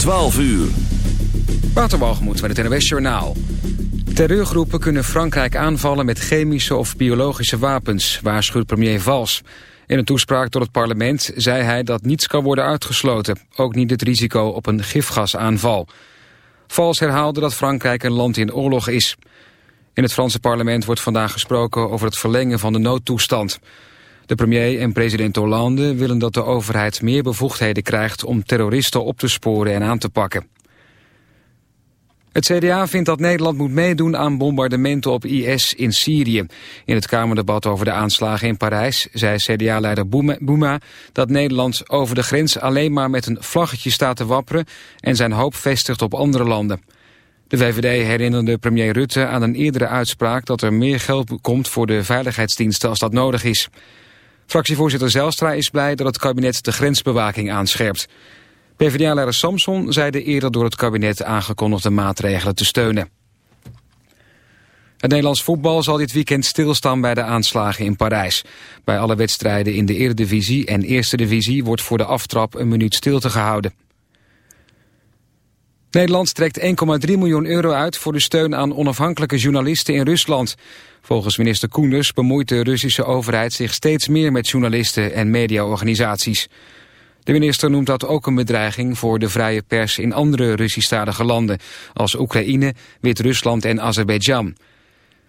12 uur. Waterwalgemoed met het NWS Journaal. Terreurgroepen kunnen Frankrijk aanvallen met chemische of biologische wapens, waarschuwt premier Valls. In een toespraak tot het parlement zei hij dat niets kan worden uitgesloten. Ook niet het risico op een gifgasaanval. Valls herhaalde dat Frankrijk een land in oorlog is. In het Franse parlement wordt vandaag gesproken over het verlengen van de noodtoestand. De premier en president Hollande willen dat de overheid meer bevoegdheden krijgt om terroristen op te sporen en aan te pakken. Het CDA vindt dat Nederland moet meedoen aan bombardementen op IS in Syrië. In het Kamerdebat over de aanslagen in Parijs zei CDA-leider Bouma dat Nederland over de grens alleen maar met een vlaggetje staat te wapperen en zijn hoop vestigt op andere landen. De VVD herinnerde premier Rutte aan een eerdere uitspraak dat er meer geld komt voor de veiligheidsdiensten als dat nodig is. Fractievoorzitter Zelstra is blij dat het kabinet de grensbewaking aanscherpt. PvdA-leider Samson zei de eerder door het kabinet aangekondigde maatregelen te steunen. Het Nederlands voetbal zal dit weekend stilstaan bij de aanslagen in Parijs. Bij alle wedstrijden in de Eredivisie en Eerste Divisie wordt voor de aftrap een minuut stilte gehouden. Nederland trekt 1,3 miljoen euro uit voor de steun aan onafhankelijke journalisten in Rusland. Volgens minister Koenders bemoeit de Russische overheid zich steeds meer met journalisten en mediaorganisaties. De minister noemt dat ook een bedreiging voor de vrije pers in andere Russisch-stalige landen, als Oekraïne, Wit-Rusland en Azerbeidzjan.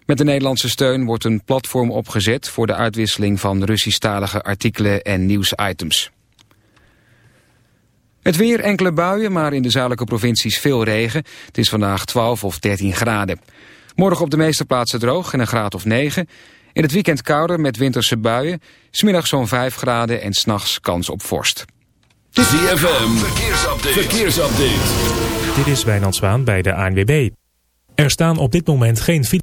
Met de Nederlandse steun wordt een platform opgezet voor de uitwisseling van Russisch-stalige artikelen en nieuwsitems. Het weer, enkele buien, maar in de zuidelijke provincies veel regen. Het is vandaag 12 of 13 graden. Morgen op de meeste plaatsen droog en een graad of 9. In het weekend kouder met winterse buien. Smiddag zo'n 5 graden en s'nachts kans op vorst. ZFM, verkeersupdate. verkeersupdate. Dit is Wijnand Zwaan bij de ANWB. Er staan op dit moment geen fiets.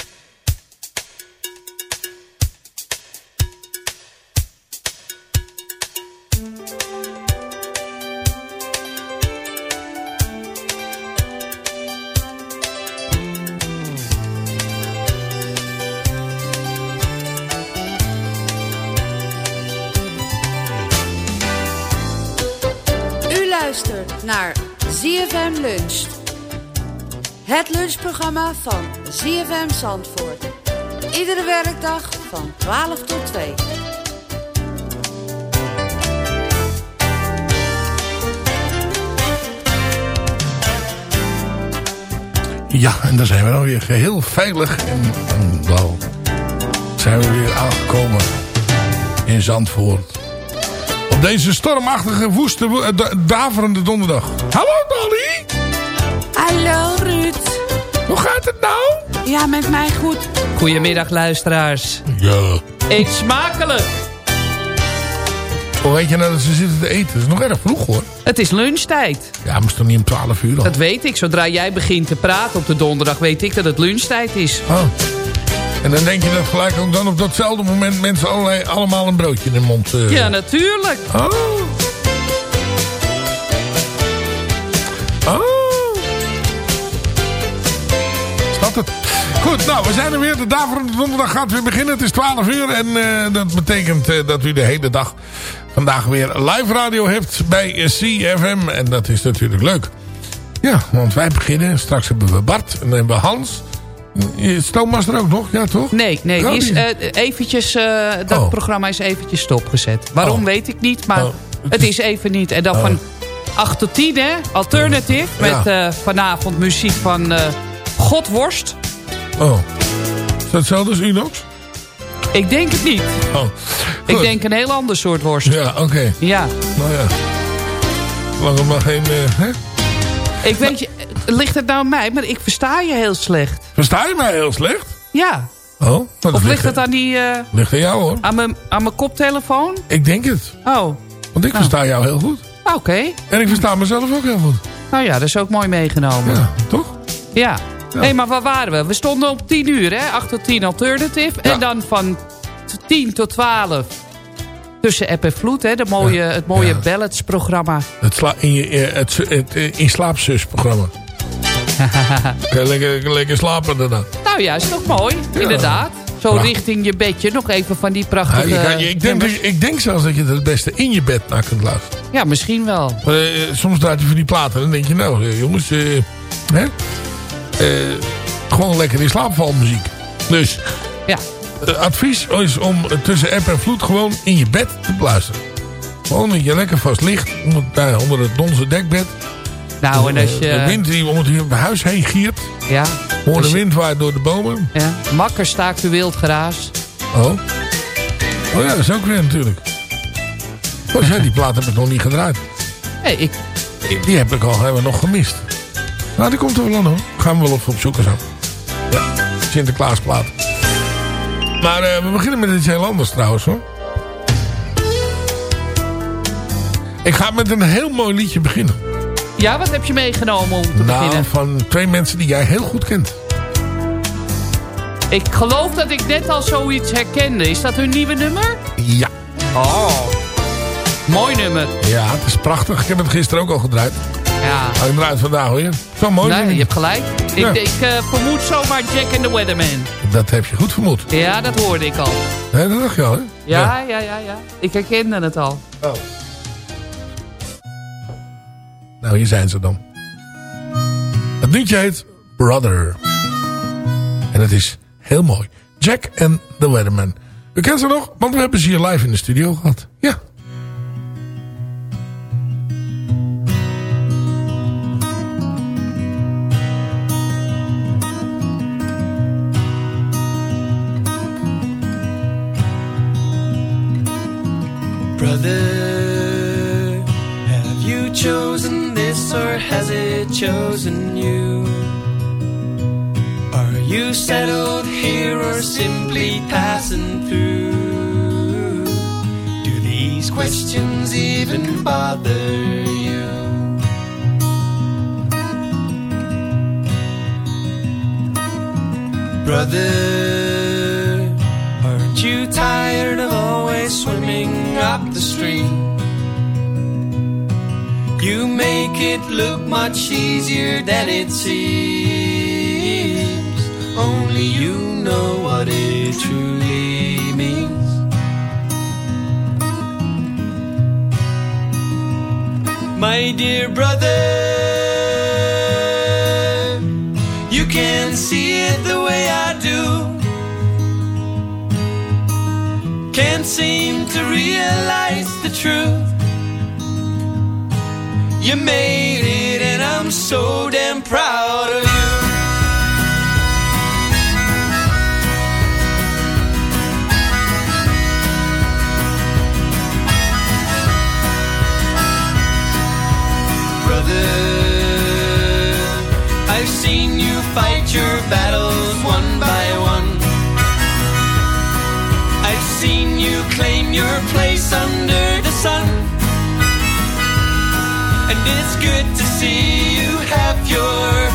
ZFM Lunch. Het lunchprogramma van ZFM Zandvoort. Iedere werkdag van 12 tot 2. Ja, en daar zijn we dan weer geheel veilig en, en blauw. Zijn we weer aangekomen in Zandvoort. Op deze stormachtige, woeste, wo- eh, da- daverende donderdag. Hallo Dolly! Hallo Ruud. Hoe gaat het nou? Ja, met mij goed. Goedemiddag luisteraars. Ja. Eet smakelijk. Hoe weet je nou dat ze zitten te eten? Dat is nog erg vroeg hoor. Het is lunchtijd. Ja, maar is toch niet om 12 uur al? Dat weet ik. Zodra jij begint te praten op de donderdag... weet ik dat het lunchtijd is. Oh. En dan denk je dat gelijk ook dan op datzelfde moment... mensen allerlei, allemaal een broodje in de mond... Uh... Ja, natuurlijk. Oh. Oh. Het? Goed, nou, we zijn er weer. De daverende donderdag gaat weer beginnen. Het is 12 uur en uh, dat betekent uh, dat u de hele dag vandaag weer live radio hebt bij CFM. En dat is natuurlijk leuk. Ja, want wij beginnen. Straks hebben we Bart en dan hebben we Hans. Is Thomas er ook nog? Ja, toch? Nee, nee die is, uh, eventjes, dat oh. programma is eventjes stopgezet. Waarom oh. weet ik niet, maar oh. het is even niet. En dan van 8 tot 10, hè? Alternative. Met ja. vanavond muziek van Godworst. Oh. Is dat hetzelfde als Inox? Ik denk het niet. Oh. Ik denk een heel ander soort worst. Ja, oké. Okay. Ja. Nou ja. Lang er maar geen... Hè? Ik weet je, ligt het nou aan mij, maar ik versta je heel slecht. Versta je mij heel slecht? Ja. Oh, nou, of ligt het aan die... Uh, ligt aan jou hoor. Aan mijn, aan mijn koptelefoon? Ik denk het. Oh. Want ik versta jou heel goed. Oké. Okay. En ik versta mezelf ook heel goed. Nou ja, dat is ook mooi meegenomen. Ja, toch? Ja. Hé, hey, maar waar waren we? We stonden op 10 uur, hè? 8 tot 10 alternative. Ja. En dan van 10 tot 12 tussen app en vloed, hè? De mooie, ja. Het mooie ja. ballads-programma. Het, sla in je, het, het, het in slaapzus-programma. lekker, lekker slapen daarna. Nou ja, is toch mooi? Inderdaad. Zo richting je bedje. Nog even van die prachtige... Ja, kan, ik, denk, ik denk zelfs dat je het beste in je bed naar kunt luisteren. Ja, misschien wel. Maar, uh, soms draait je van die platen en dan denk je... Nou, uh, jongens... Uh, hè? gewoon lekker in slaapvalmuziek. Dus... Ja. advies is om tussen app en vloed gewoon in je bed te luisteren. Gewoon dat je lekker vast ligt. Onder, onder het donzen dekbed. Nou, en als je... De wind die om het huis heen giert. Ja. Hoor de wind waait door de bomen. Ja. Makker staakt u wild geraas. Oh. Oh ja, dat is ook weer natuurlijk. Oh, ja, die plaat heb ik nog niet gedraaid. Nee, ik... Die heb ik al hebben nog gemist. Nou, die komt er wel aan hoor. Gaan we wel op zoeken zo. Ja, Sinterklaasplaat. Maar uh, we beginnen met iets heel anders trouwens hoor. Ik ga met een heel mooi liedje beginnen. Ja, wat heb je meegenomen om te nou, beginnen? van twee mensen die jij heel goed kent. Ik geloof dat ik net al zoiets herkende. Is dat hun nieuwe nummer? Ja. Oh, mooi nummer. Ja, het is prachtig. Ik heb het gisteren ook al gedraaid. Ja. Ik draai het vandaag weer. Zo mooi. Nee, je hebt gelijk. Ja. Ik, ik uh, vermoed zomaar Jack and the Weatherman. Dat heb je goed vermoed. Ja, dat hoorde ik al. Nee, dat dacht je al, hè? Ja, ja, ja, ja. Ik herkende het al. Oh. Nou, hier zijn ze dan. Het liedje heet Brother. En het is heel mooi. Jack and the Weatherman. U kent ze nog, want we hebben ze hier live in de studio gehad. Ja. Brother, chosen you? Are you settled here or simply passing through? Do these questions even bother you? Brother, aren't you tired of always swimming up the stream? You make it look much easier than it seems. Only you know what it truly means. My dear brother, you can see it the way I do. Can't seem to realize the truth. You made it, and I'm so damn proud of you. Brother, I've seen you fight your battles one by one. I've seen you claim your place under the sun it's good to see you. Have your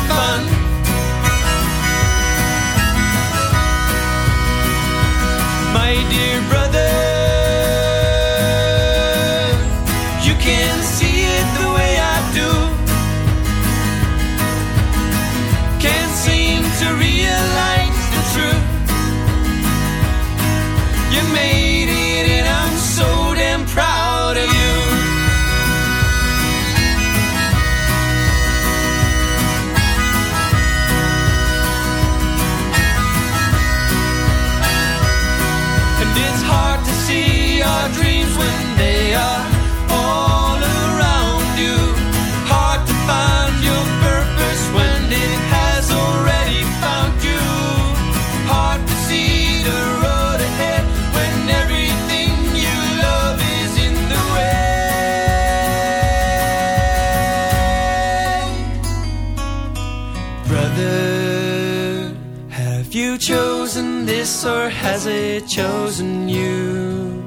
chosen you?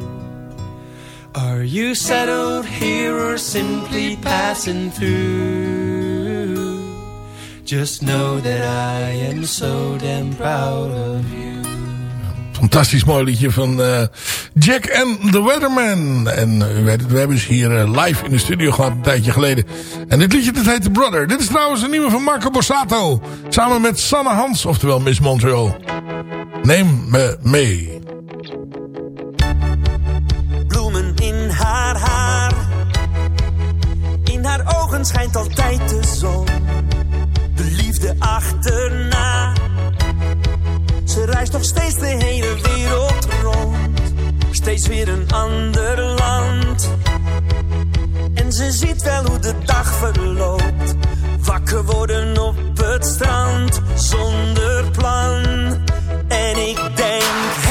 Are you settled here or simply passing through? Just know that I am so damn proud of you. Fantastisch mooi liedje van uh, Jack and the Weatherman. En uh, we, hebben ze hier uh, live in de studio gehad een tijdje geleden. En dit liedje dat heet The Brother. Dit is trouwens een nieuwe van Marco Borsato. Samen met Sanne Hans, oftewel Miss Montreal. Neem me mee. schijnt altijd de zon. De liefde achterna. Ze reist nog steeds de hele wereld rond. Steeds weer een ander land. En ze ziet wel hoe de dag verloopt. Wakker worden op het strand zonder plan. En ik denk.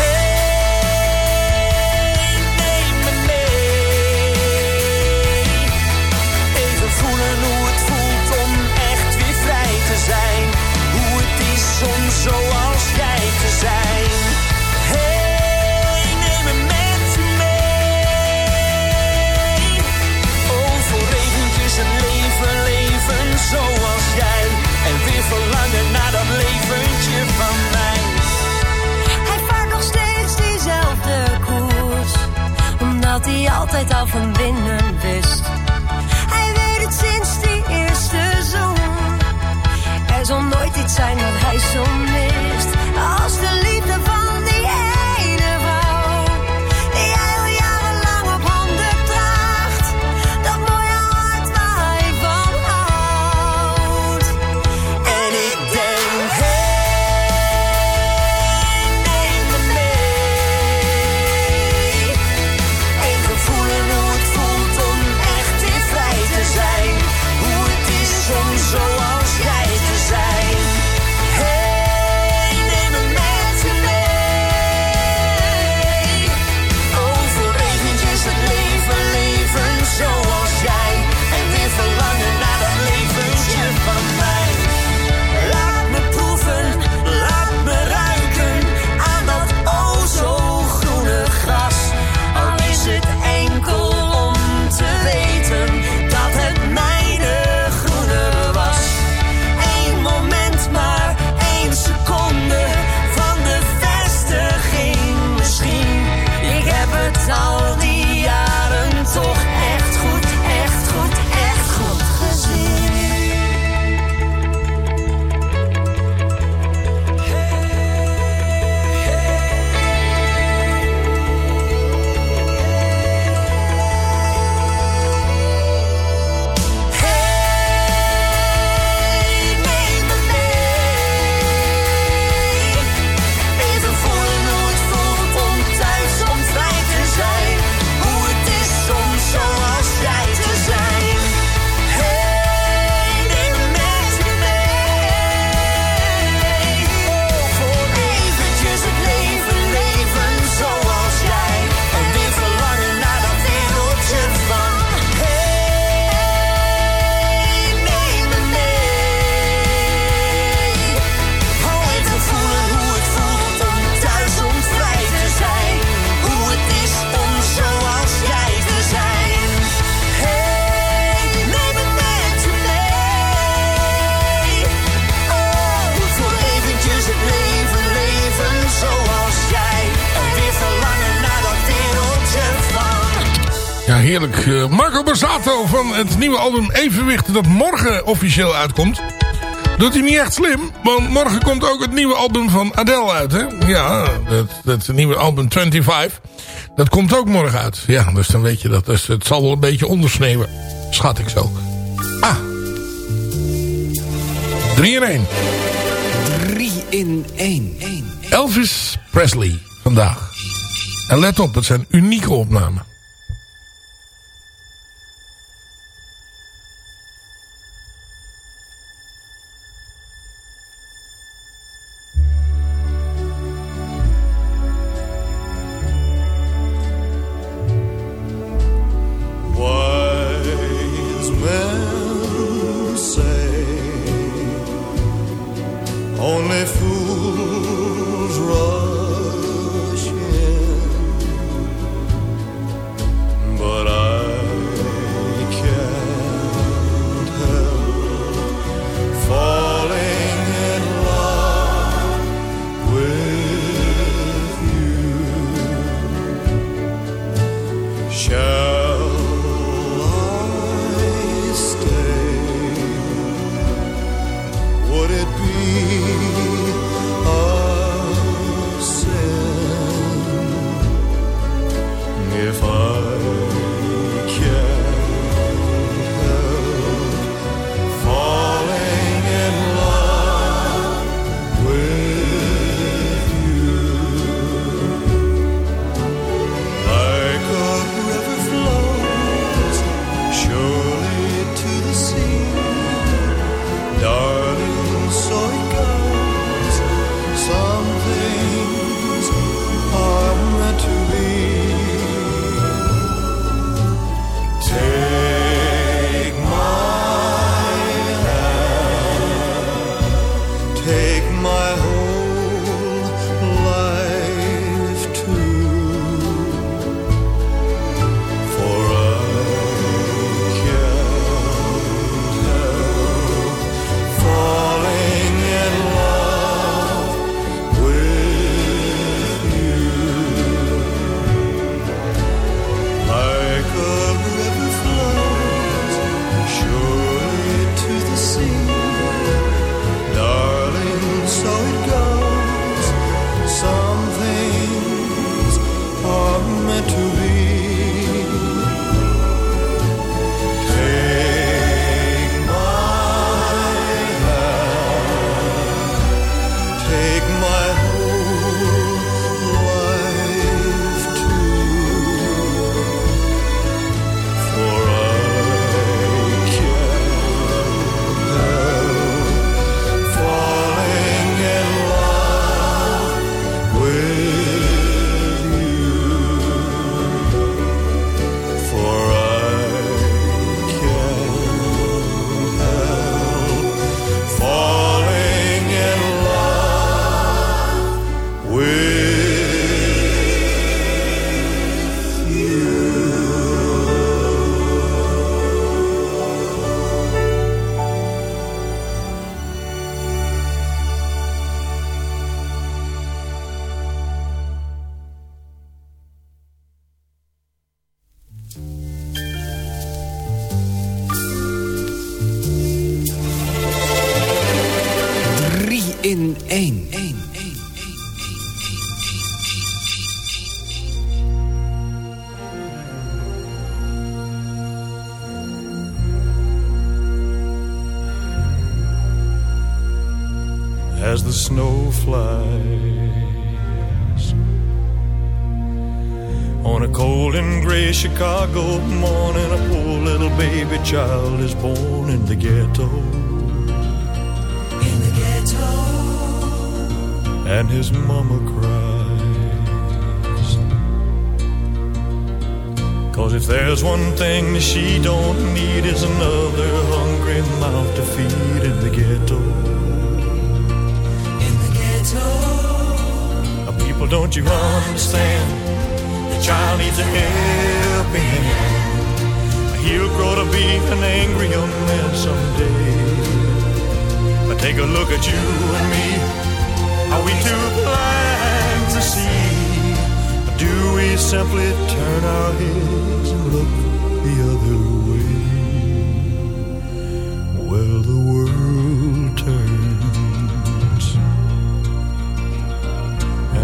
Altijd al van binnen Ja, heerlijk. Uh, Marco Borsato van het nieuwe album Evenwicht dat morgen officieel uitkomt. Doet hij niet echt slim, want morgen komt ook het nieuwe album van Adele uit. Hè? Ja, het, het nieuwe album 25. Dat komt ook morgen uit. Ja, dus dan weet je dat. Dus het zal wel een beetje ondersneeuwen. Schat ik zo. Ah. 3 in 1. 3 in 1. Elvis Presley vandaag. En let op, het zijn unieke opnamen. Child is born in the ghetto. In the ghetto. And his mama cries. Cause if there's one thing that she don't need is another hungry mouth to feed in the ghetto. In the ghetto. people, don't you understand? The child needs a helping hand. He'll grow to be an angry young man someday. But take a look at you and me are we too blind to see? Do we simply turn our heads and look the other way. Well, the world turns.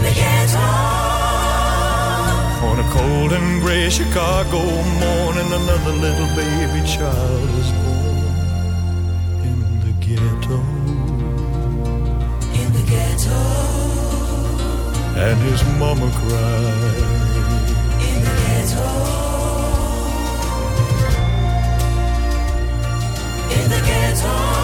In the ghetto. on a cold and gray Chicago morning, another little baby child is born in the ghetto. In the ghetto. And his mama cried. In the ghetto. In the ghetto.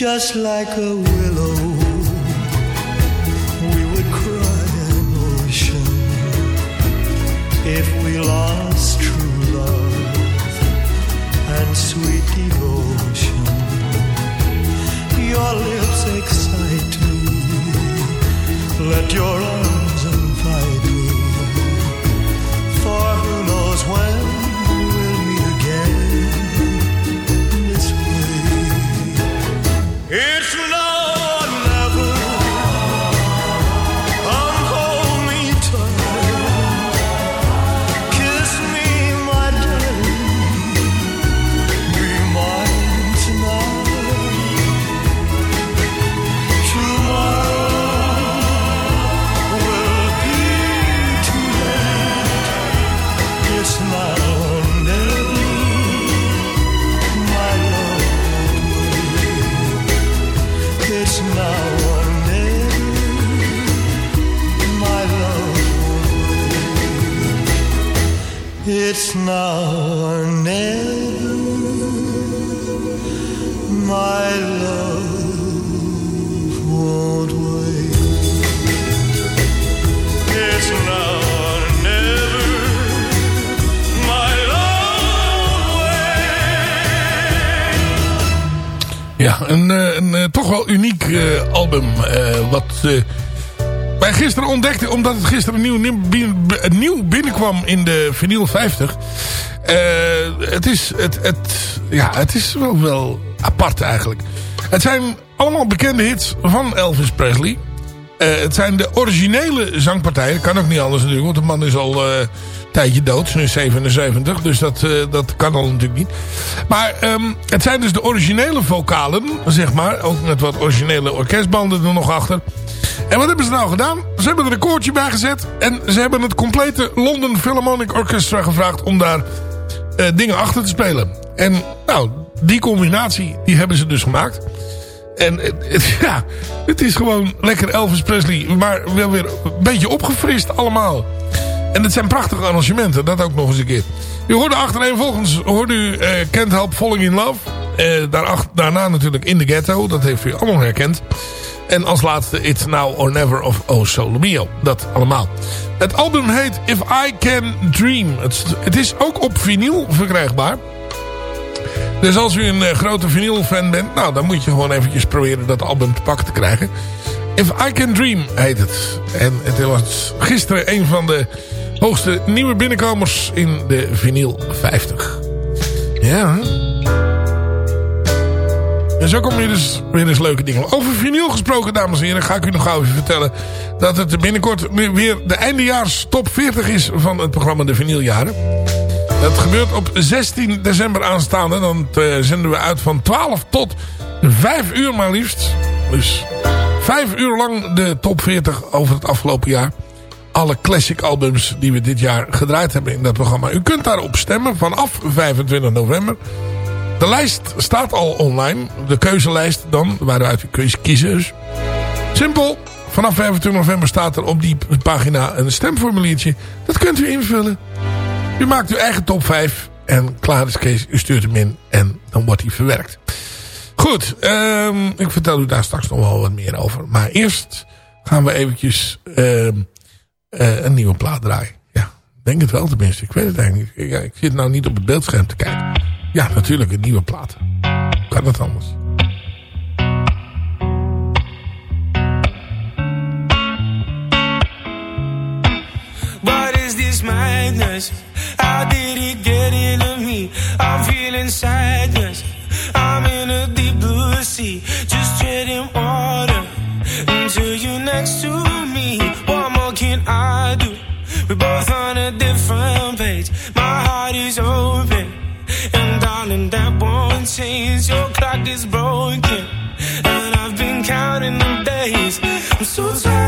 Just like a Uh, wij gisteren ontdekten, omdat het gisteren nieuw, nieuw binnenkwam in de vinyl 50. Uh, het, is, het, het, ja, het is wel, wel apart eigenlijk. Het zijn allemaal bekende hits van Elvis Presley. Uh, het zijn de originele zangpartijen. Kan ook niet anders natuurlijk, want de man is al tijdje dood. nu 77, dus dat, uh, dat kan al natuurlijk niet. Maar um, het zijn dus de originele vocalen, zeg maar. Ook met wat originele orkestbanden er nog achter. En wat hebben ze nou gedaan? Ze hebben er een koortje bij gezet. En ze hebben het complete London Philharmonic Orchestra gevraagd om daar uh, dingen achter te spelen. En nou, die combinatie, die hebben ze dus gemaakt. En het, ja, het is gewoon lekker Elvis Presley. Maar wel weer een beetje opgefrist allemaal. En het zijn prachtige arrangementen. Dat ook nog eens een keer. U hoorde achtereenvolgens hoorde u uh, Can't Help Falling in Love. Daarachter, daarna natuurlijk In the Ghetto. Dat heeft u allemaal herkend. En als laatste It's Now or Never of Oh Solo Mio. Dat allemaal. Het album heet If I Can Dream. Het, het is ook op vinyl verkrijgbaar. Dus als u een uh, grote vinylfan bent... Nou, dan moet je gewoon eventjes proberen dat album te pakken te krijgen. If I Can Dream heet het. En het was gisteren een van de hoogste nieuwe binnenkomers in de vinyl 50. Ja, en zo kom je dus weer eens leuke dingen. Over vinyl gesproken, dames en heren, ga ik u nog gauw even vertellen... dat het binnenkort weer de eindejaars top 40 is van het programma De Vinyljaren. Dat gebeurt op 16 december aanstaande. Dan uh, zenden we uit van 12 tot 5 uur maar liefst. Dus 5 uur lang de top 40 over het afgelopen jaar. Alle classic albums die we dit jaar gedraaid hebben in dat programma. U kunt daarop stemmen vanaf 25 november. De lijst staat al online. De keuzelijst dan, waaruit u kunt kiezen. Dus simpel. Vanaf 25 november staat er op die pagina een stemformuliertje. Dat kunt u invullen. U maakt uw eigen top 5. En klaar is Kees. U stuurt hem in. En dan wordt hij verwerkt. Goed. Um, ik vertel u daar straks nog wel wat meer over. Maar eerst gaan we eventjes um, uh, een nieuwe plaat draaien. Ja, denk het wel tenminste. Ik weet het eigenlijk niet. Ik, zit nou niet op het beeldscherm te kijken. Ja, natuurlijk, een nieuwe plaat. Kan het anders? What is this madness? How did it get into me? I'm feeling sadness. Sea, just treading water until you next to me. What more can I do? We're both on a different page. My heart is open. And darling, that won't change. Your clock is broken. And I've been counting the days. I'm so tired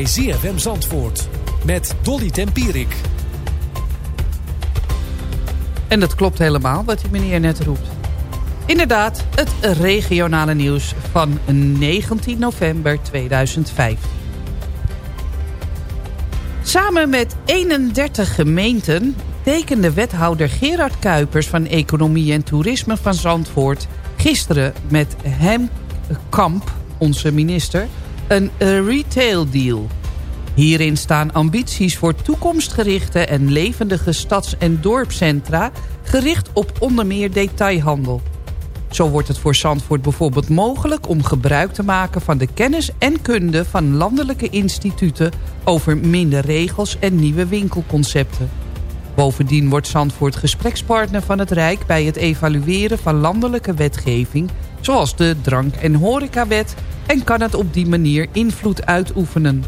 bij ZFM Zandvoort met Dolly Tempierik. En dat klopt helemaal wat die meneer net roept. Inderdaad, het regionale nieuws van 19 november 2005. Samen met 31 gemeenten tekende wethouder Gerard Kuipers van Economie en Toerisme van Zandvoort... gisteren met hem Kamp, onze minister, een retail deal. Hierin staan ambities voor toekomstgerichte en levendige stads- en dorpscentra... gericht op onder meer detailhandel. Zo wordt het voor Zandvoort bijvoorbeeld mogelijk om gebruik te maken van de kennis en kunde van landelijke instituten over minder regels en nieuwe winkelconcepten. Bovendien wordt Zandvoort gesprekspartner van het Rijk bij het evalueren van landelijke wetgeving, zoals de drank- en horecawet, en kan het op die manier invloed uitoefenen.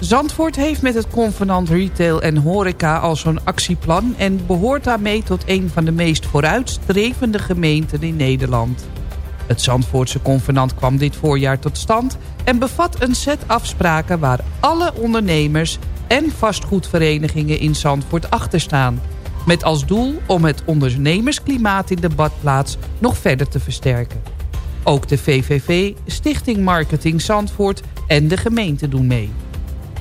Zandvoort heeft met het convenant retail en horeca al zo'n actieplan... en behoort daarmee tot een van de meest vooruitstrevende gemeenten in Nederland. Het Zandvoortse convenant kwam dit voorjaar tot stand... en bevat een set afspraken waar alle ondernemers en vastgoedverenigingen in Zandvoort achter staan. Met als doel om het ondernemersklimaat in de badplaats nog verder te versterken. Ook de VVV, Stichting Marketing Zandvoort en de gemeente doen mee.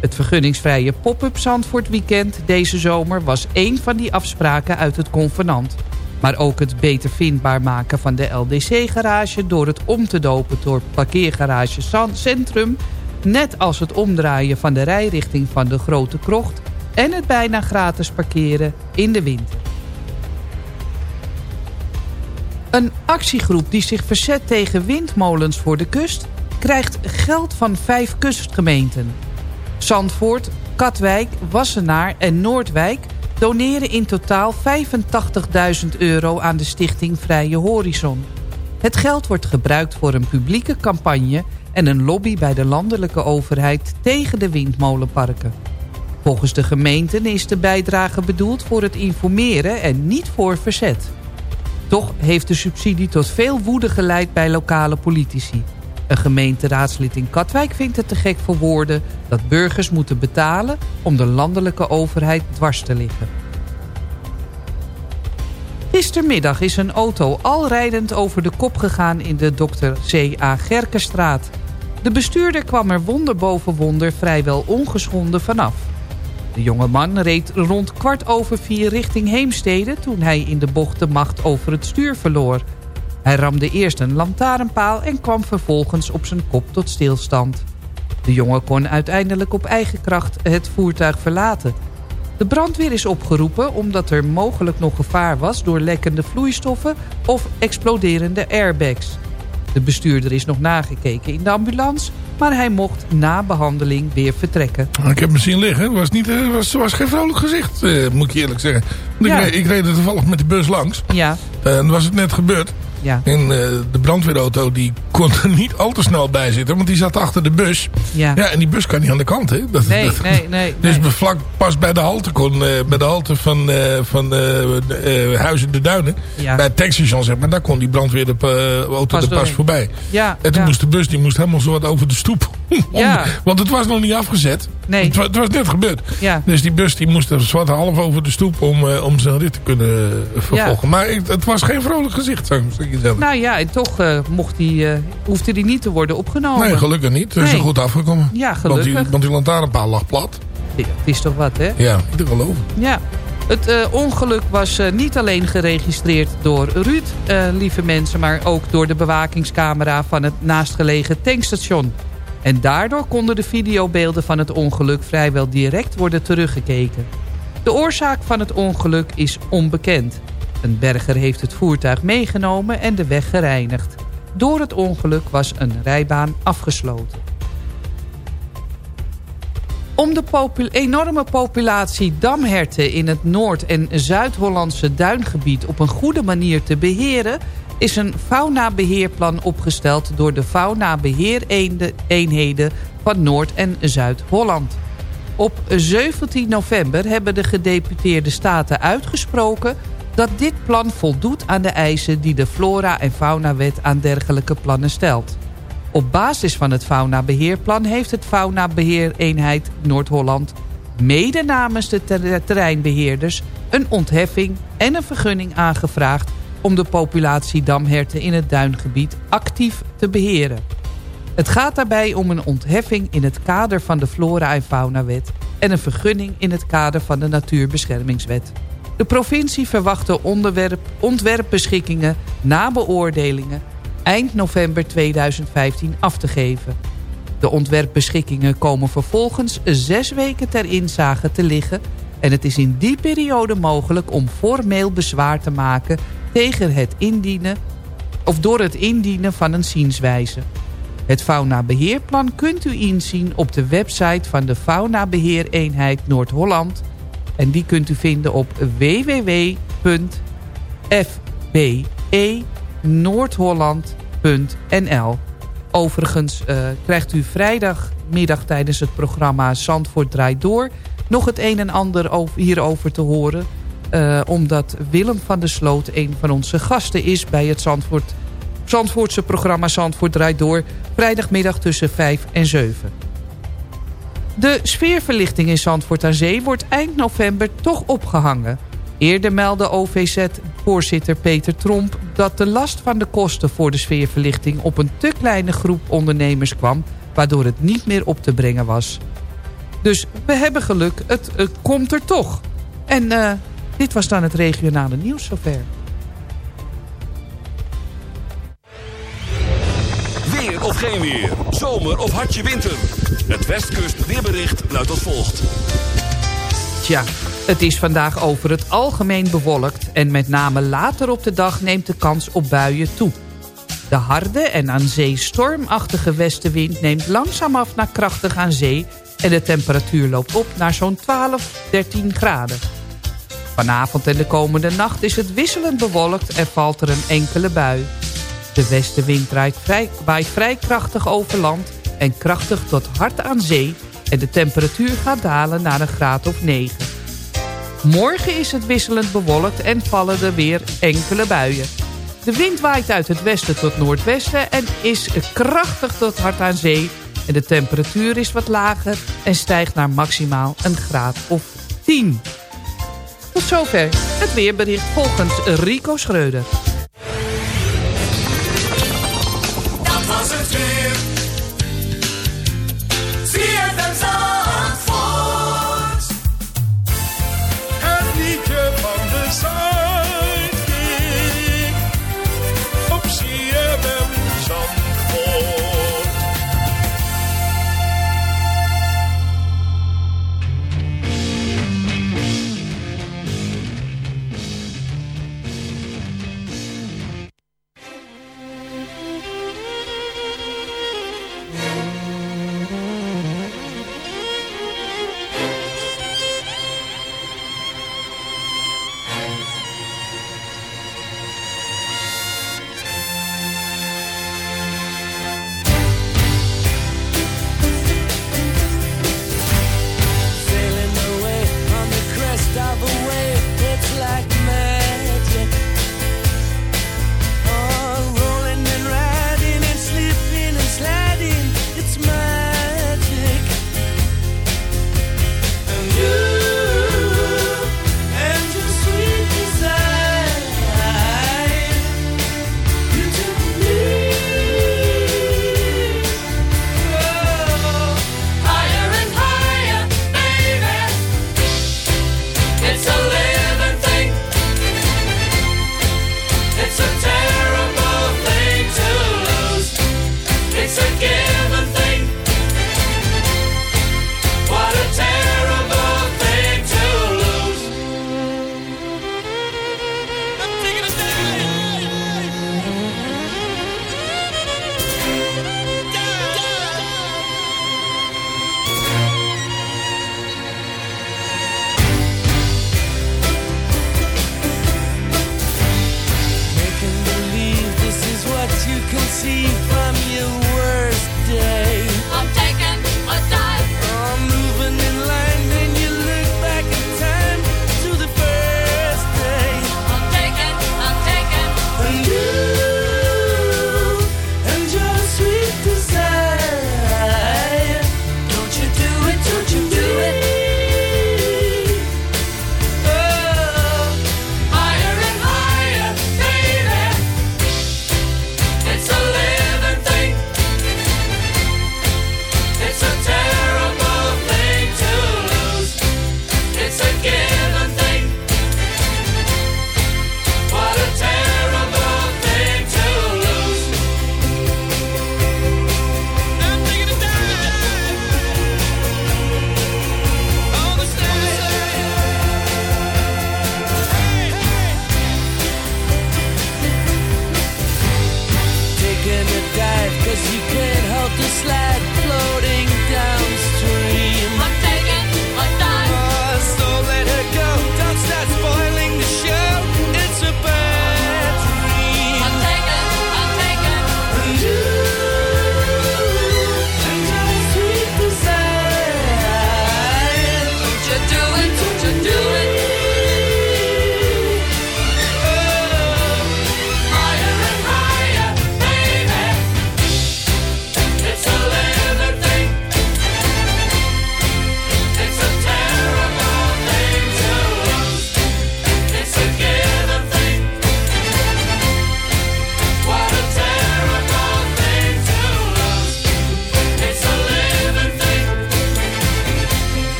Het vergunningsvrije pop-up Zandvoort weekend deze zomer was één van die afspraken uit het convenant. Maar ook het beter vindbaar maken van de LDC-garage door het om te dopen door parkeergarage Centrum... net als het omdraaien van de rijrichting van de Grote Krocht... en het bijna gratis parkeren in de winter. Een actiegroep die zich verzet tegen windmolens voor de kust... krijgt geld van vijf kustgemeenten... Zandvoort, Katwijk, Wassenaar en Noordwijk doneren in totaal 85.000 euro aan de stichting Vrije Horizon. Het geld wordt gebruikt voor een publieke campagne en een lobby bij de landelijke overheid tegen de windmolenparken. Volgens de gemeenten is de bijdrage bedoeld voor het informeren en niet voor verzet. Toch heeft de subsidie tot veel woede geleid bij lokale politici. Een gemeenteraadslid in Katwijk vindt het te gek voor woorden... dat burgers moeten betalen om de landelijke overheid dwars te liggen. Gistermiddag is een auto al rijdend over de kop gegaan in de Dr. C.A. Gerkenstraat. De bestuurder kwam er wonder boven wonder vrijwel ongeschonden vanaf. De jonge man reed rond kwart over vier richting Heemstede... toen hij in de bocht de macht over het stuur verloor... Hij ramde eerst een lantaarnpaal en kwam vervolgens op zijn kop tot stilstand. De jongen kon uiteindelijk op eigen kracht het voertuig verlaten. De brandweer is opgeroepen omdat er mogelijk nog gevaar was... door lekkende vloeistoffen of exploderende airbags. De bestuurder is nog nagekeken in de ambulance... maar hij mocht na behandeling weer vertrekken. Ik heb hem zien liggen. Het was, niet, eh, was, was geen vrolijk gezicht, uh, moet ik eerlijk zeggen. Ik, reed, ik reed er toevallig met de bus langs. Ja. En uh, was het net gebeurd. Ja. En uh, de brandweerauto die kon er niet al te snel bij zitten. Want die zat achter de bus. Ja. ja en die bus kan niet aan de kant. Hè? Dat, nee, dat, nee, nee. Dus nee. vlak pas bij de halte kon. Uh, bij de halte van, uh, van Huizen de Duinen. Ja. Bij het tankstation zeg maar. Daar kon die brandweerauto pas er pas voorbij. Ja, en toen moest de bus die moest helemaal zo wat over de stoep. ja. Want het was nog niet afgezet. Nee. Het, was, het was net gebeurd. Ja. Dus die bus die moest er zwart half over de stoep om, om zijn rit te kunnen vervolgen. Ja. Maar het was geen vrolijk gezicht. Zou ik Nou ja, en toch uh, mocht die, uh, hoefde die niet te worden opgenomen. Nee, gelukkig niet. Hij is er goed afgekomen. Ja, gelukkig. Want die, want die lantaarnpaal lag plat. Ja, het is toch wat, hè? Ja, ik geloof. Ja. Het uh, ongeluk was niet alleen geregistreerd door Ruud, lieve mensen... maar ook door de bewakingscamera van het naastgelegen tankstation. En daardoor konden de videobeelden van het ongeluk vrijwel direct worden teruggekeken. De oorzaak van het ongeluk is onbekend. Een berger heeft het voertuig meegenomen en de weg gereinigd. Door het ongeluk was een rijbaan afgesloten. Om de enorme populatie damherten in het Noord- en Zuid-Hollandse duingebied op een goede manier te beheren... is een faunabeheerplan opgesteld door de faunabeheereenheden van Noord- en Zuid-Holland. Op 17 november hebben de gedeputeerde staten uitgesproken dat dit plan voldoet aan de eisen die de Flora- en Faunawet aan dergelijke plannen stelt. Op basis van het faunabeheerplan heeft het faunabeheereenheid Noord-Holland... mede namens de terreinbeheerders een ontheffing en een vergunning aangevraagd... om de populatie damherten in het duingebied actief te beheren. Het gaat daarbij om een ontheffing in het kader van de Flora- en Faunawet... en een vergunning in het kader van de Natuurbeschermingswet. De provincie verwacht de onderwerp, ontwerpbeschikkingen na beoordelingen eind november 2015 af te geven. De ontwerpbeschikkingen komen vervolgens zes weken ter inzage te liggen... en het is in die periode mogelijk om formeel bezwaar te maken... tegen het indienen of door het indienen van een zienswijze. Het faunabeheerplan kunt u inzien op de website van de Faunabeheereenheid Noord-Holland... en die kunt u vinden op www.fbe.noordholland.nl. Overigens uh, krijgt u vrijdagmiddag tijdens het programma Zandvoort draait door... nog het een en ander over, hierover te horen... Uh, omdat Willem van der Sloot een van onze gasten is bij het Zandvoort Zandvoortse programma Zandvoort draait door. Vrijdagmiddag tussen 5 en 7. De sfeerverlichting in Zandvoort aan Zee wordt eind november toch opgehangen. Eerder meldde OVZ-voorzitter Peter Tromp dat de last van de kosten voor de sfeerverlichting op een te kleine groep ondernemers kwam, waardoor het niet meer op te brengen was. Dus we hebben geluk, het, komt er toch. En uh, dit was dan het regionale nieuws zover. Of geen weer. Zomer of hartje winter. Het Westkust weerbericht luidt als volgt. Tja, het is vandaag over het algemeen bewolkt... en met name later op de dag neemt de kans op buien toe. De harde en aan zee stormachtige westenwind neemt langzaam af naar krachtig aan zee... en de temperatuur loopt op naar zo'n 12, 13 graden. Vanavond en de komende nacht is het wisselend bewolkt en valt er een enkele bui. De westenwind vrij, waait vrij krachtig over land en krachtig tot hard aan zee... en de temperatuur gaat dalen naar een graad of 9. Morgen is het wisselend bewolkt en vallen er weer enkele buien. De wind waait uit het westen tot noordwesten en is krachtig tot hard aan zee... en de temperatuur is wat lager en stijgt naar maximaal een graad of 10. Tot zover het weerbericht volgens Rico Schreuder.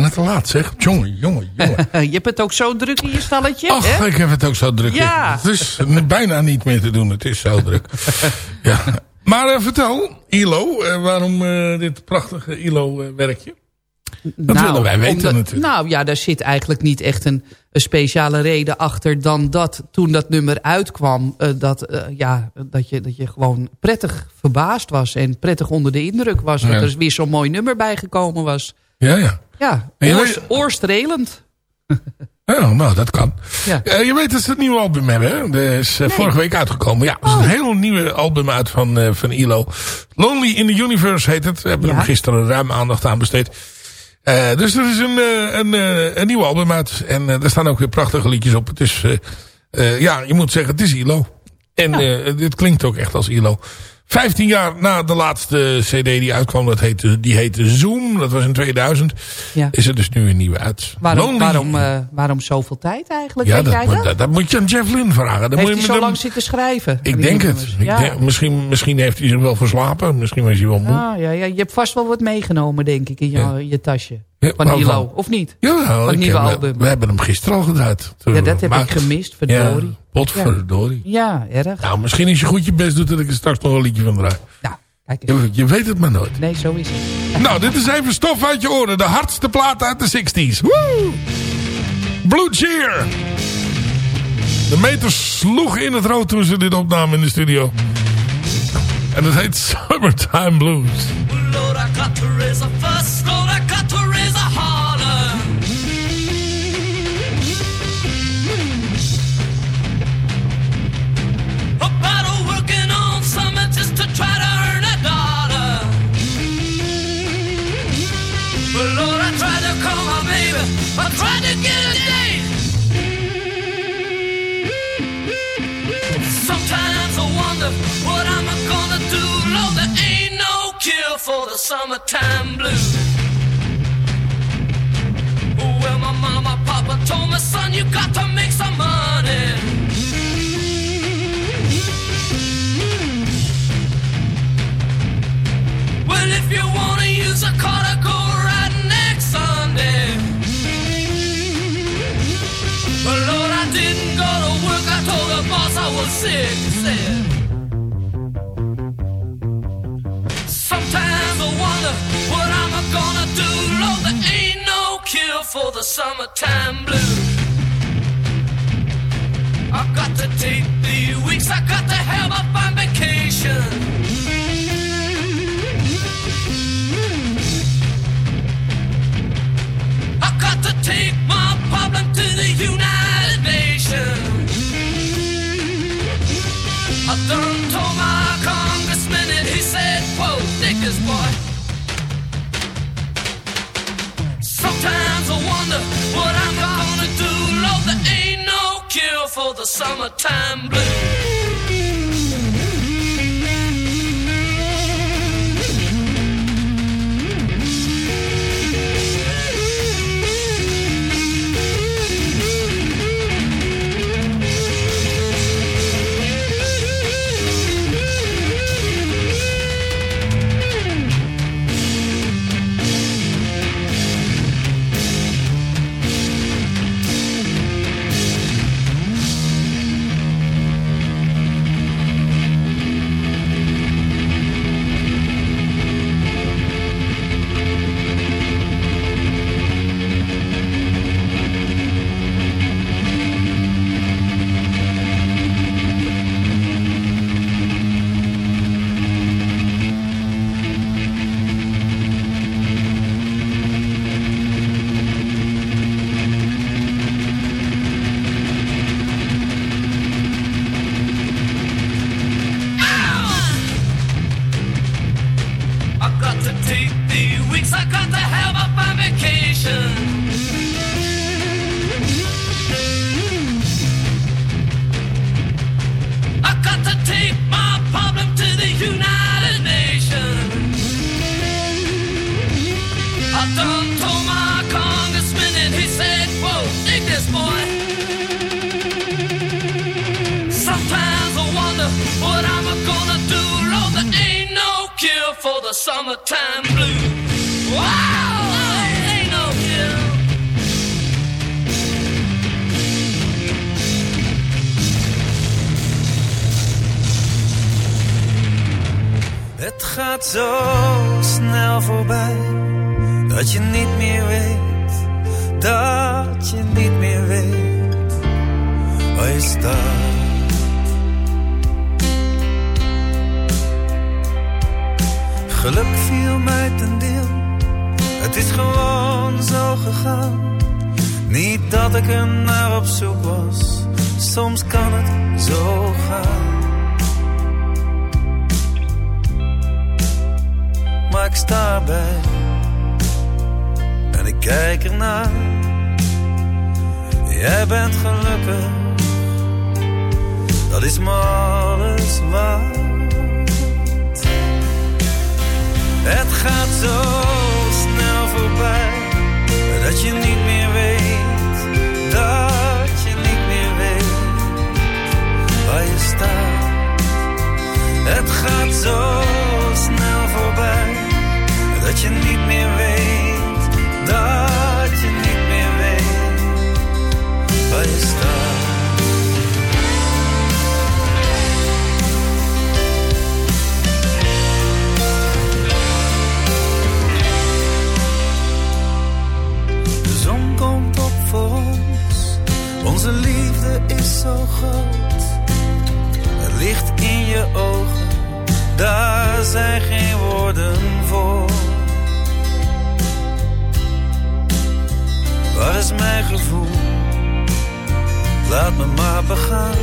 Bijna te laat zeg. Jongen, jongen, jongen. je hebt het ook zo druk in je stalletje, Ach, hè? ik heb het ook zo druk. Ja. Het is bijna niet meer te doen. Het is zo druk. ja. Maar uh, vertel, ILO, uh, waarom uh, dit prachtige ILO-werkje? Dat nou, willen wij weten omdat, natuurlijk. Nou ja, daar zit eigenlijk niet echt een, een speciale reden achter... dan dat toen dat nummer uitkwam... Dat, ja, dat, je, dat je gewoon prettig verbaasd was... en prettig onder de indruk was... dat er weer zo'n mooi nummer bijgekomen was. Ja, ja. Ja, oors, oorstrelend. Ja, nou, dat kan. Ja. Eh, je weet dat ze het nieuwe album hebben, hè? Dat is eh, vorige week uitgekomen. Ja, er is Oh. een heel nieuwe album uit van, eh, van ILO. Lonely in the Universe heet het. We hebben Ja. hem gisteren ruim aandacht aan besteed. Dus er is een, een, een nieuw album uit. En daar staan ook weer prachtige liedjes op. Het is, ja, je moet zeggen, het is ILO. En eh, dit klinkt ook echt als ILO. Vijftien jaar na de laatste cd die uitkwam, dat heette, die heette Zoom. Dat was in 2000. Ja. Is er dus nu een nieuwe uit. Waarom, waarom, uh, waarom zoveel tijd eigenlijk? ja, dat, jij moet- dat? dat, dat moet je aan Jeff Lynne vragen. Dan Heeft moet hij je zo met lang zitten schrijven? Ik denk het. Ik Ja. denk, misschien, misschien heeft hij zich wel verslapen. Misschien was hij wel moe. Ah, ja, ja, je hebt vast wel wat meegenomen, denk ik, in je tasje. Ja, van waarvan? ILO, of niet? Ja, van het nieuwe heb- album. We hebben hem gisteren al gedraaid. Ja, dat heb Maar- ik gemist, verdorie. Ja, potverdorie. Ja, erg. Nou, misschien als je goed je best doet dat ik er straks nog een liedje van draai. Nou, kijk eens. Je, je weet het maar nooit. Nee, zo is het. Nou, dit is even stof uit je oren. De hardste plaat uit de 60s. Woe! Blue Cheer. De meters sloegen in het rood toen ze dit opnamen in de studio. En het heet Summertime Blues. I tried to get a date. Sometimes I wonder what I'm gonna do. There ain't no cure for the summertime blues. Well, my mama, papa told me, son, you got to for the summertime blues. I got to take the weeks. I got to have a fine vacation. I got to take my problem to the United ain't no cure for the summertime blues. Het gaat zo snel voorbij dat je niet meer weet, dat je niet meer weet waar je staat. De zon komt op voor ons, onze liefde is zo groot. Het licht in je ogen, daar zijn geen woorden voor. Wat is mijn gevoel? Laat me maar begaan.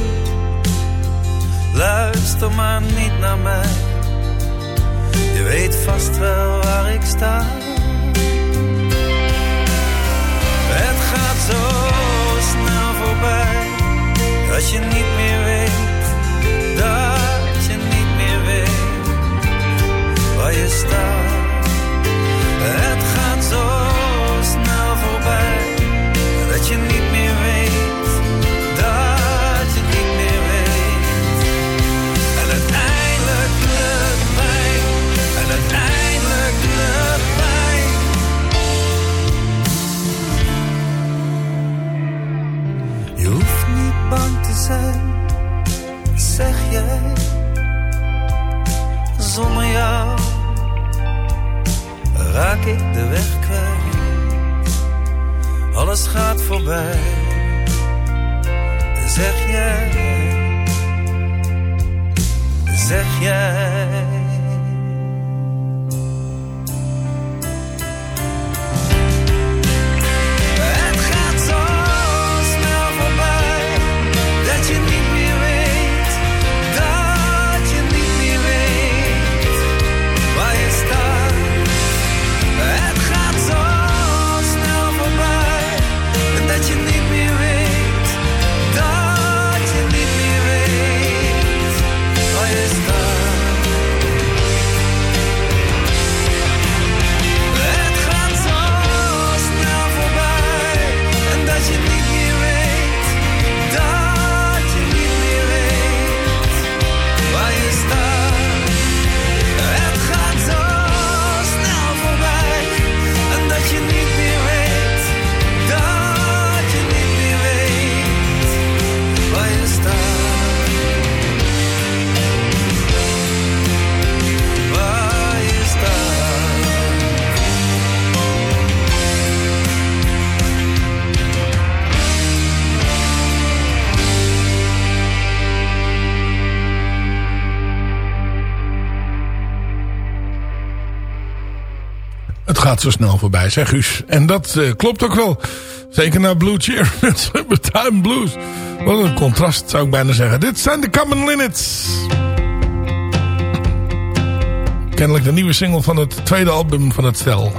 Luister maar niet naar mij. Je weet vast wel waar ik sta. Het gaat zo snel voorbij dat je niet meer weet, dat je staat. Het gaat zo snel voorbij dat je niet meer weet, dat je niet meer weet. En uiteindelijk lukt mij, en uiteindelijk lukt mij. Je hoeft niet bang te zijn, zeg jij. Zonder jou raak ik de weg kwijt. Alles gaat voorbij, zeg jij. Zeg jij. Zo snel voorbij, zeg Guus. En dat eh, klopt ook wel. Zeker naar Blue Cheer met Summertime Blues. Wat een contrast zou ik bijna zeggen. Dit zijn de Common Linnets. Kennelijk de nieuwe single van het tweede album van het stel.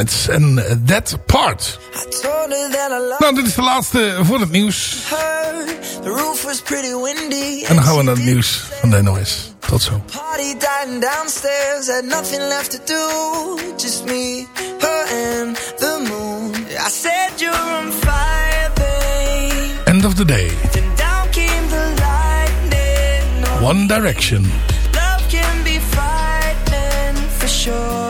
Helmets en eh, That Part. Nou, dit is de laatste voor het nieuws. En dan gaan we naar het nieuws van de NOS. Tot zo. Party dying downstairs, had nothing left to do. Just me, her and the moon. I said you're on fire, babe. End of the day. Then down came the lightning. One Direction. Love can be frightening, for sure.